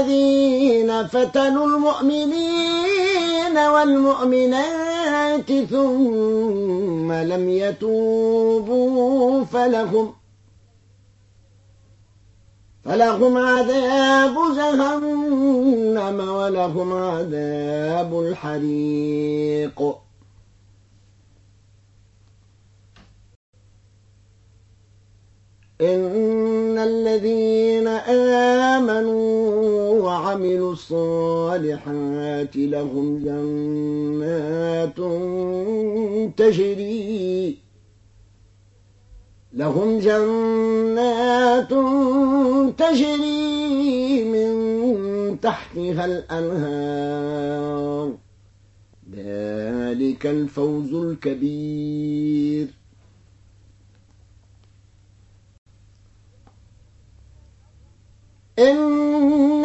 الذين فتنوا المؤمنين والمؤمنات ثم لم يتوبوا فلهم فلهم عذاب جهنم ولهم عذاب الحريق. إن الذين آمنوا وعملوا الصالحات لهم جنات تجري لهم جنات تجري من تحتها الأنهار. ذلك الفوز الكبير إن